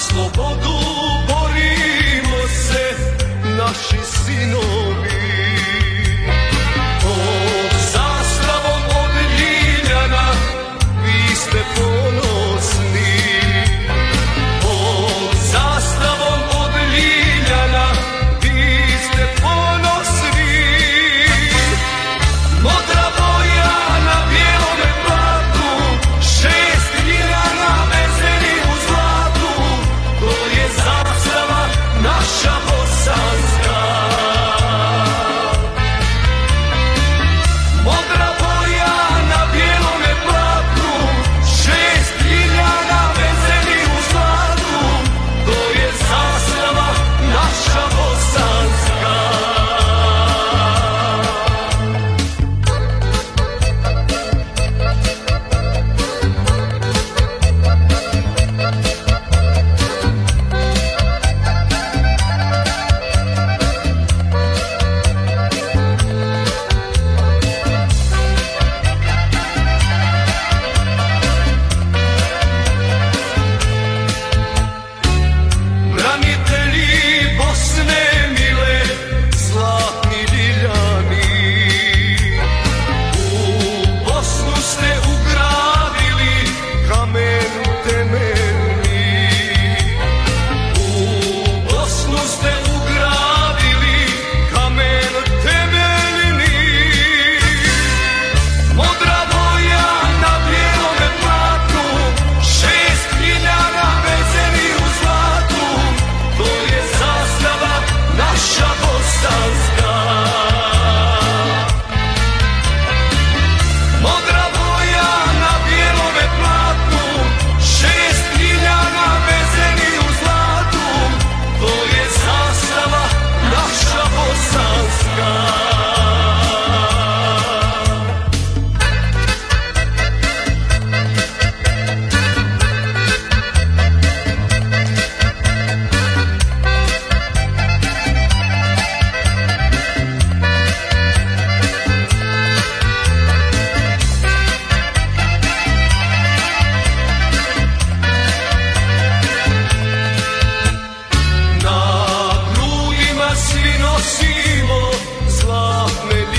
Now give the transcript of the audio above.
slobodu borimo se, naši sinovi. просімо зла не